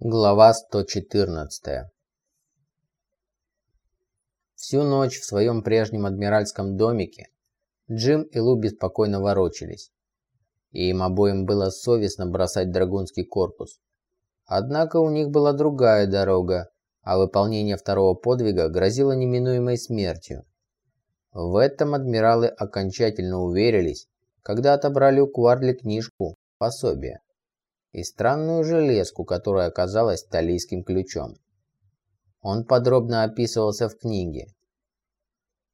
Глава 114 Всю ночь в своем прежнем адмиральском домике Джим и Лу беспокойно ворочались, и им обоим было совестно бросать драгунский корпус. Однако у них была другая дорога, а выполнение второго подвига грозило неминуемой смертью. В этом адмиралы окончательно уверились, когда отобрали у Кварли книжку «Пособие» и странную железку, которая оказалась талийским ключом. Он подробно описывался в книге.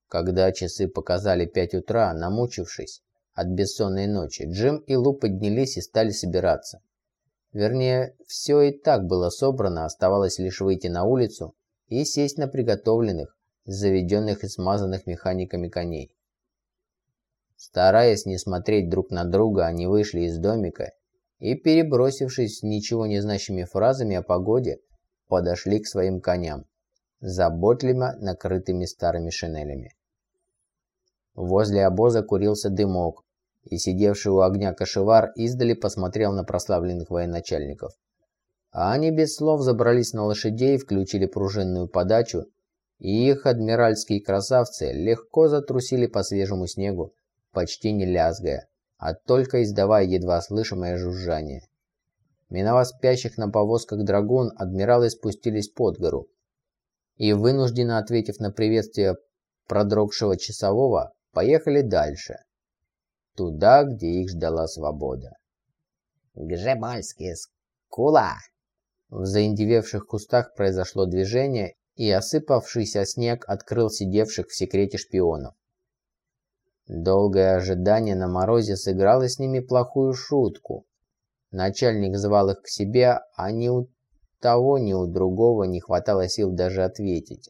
Когда часы показали пять утра, намучившись от бессонной ночи, Джим и Лу поднялись и стали собираться. Вернее, все и так было собрано, оставалось лишь выйти на улицу и сесть на приготовленных, заведенных и смазанных механиками коней. Стараясь не смотреть друг на друга, они вышли из домика и, перебросившись ничего не значащими фразами о погоде, подошли к своим коням, заботливо накрытыми старыми шинелями. Возле обоза курился дымок, и сидевший у огня кошевар издали посмотрел на прославленных военачальников. А они без слов забрались на лошадей, включили пружинную подачу, и их адмиральские красавцы легко затрусили по свежему снегу, почти не лязгая, а только издавая едва слышимое жужжание. Миновав спящих на повозках драгун, адмиралы спустились под гору и, вынужденно ответив на приветствие продрогшего часового, поехали дальше, туда, где их ждала свобода. «Гжебальский скула!» В заиндевевших кустах произошло движение, и осыпавшийся снег открыл сидевших в секрете шпионов. Долгое ожидание на морозе сыграло с ними плохую шутку. Начальник звал их к себе, а ни у того, ни у другого не хватало сил даже ответить.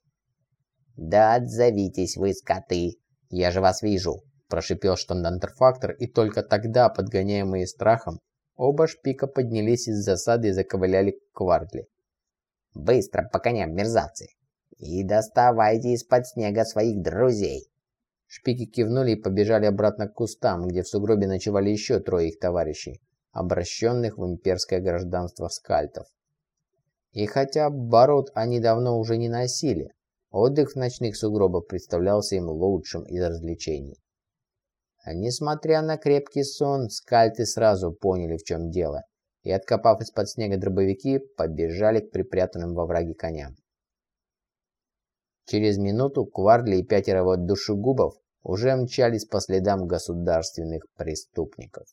«Да отзовитесь вы, скоты! Я же вас вижу!» Прошипел штандантерфактор, и только тогда, подгоняемые страхом, оба шпика поднялись из засады и заковыляли к квартли. «Быстро по коням, мерзавцы! И доставайте из-под снега своих друзей!» Шпики кивнули и побежали обратно к кустам, где в сугробе ночевали еще трое их товарищей, обращенных в имперское гражданство скальтов. И хотя бород они давно уже не носили, отдых в ночных сугробах представлялся им лучшим из развлечений. А несмотря на крепкий сон, скальты сразу поняли, в чем дело, и, откопав из-под снега дробовики, побежали к припрятанным во враге коням. Через минуту Квардли и пятеро вот душегубов уже мчались по следам государственных преступников.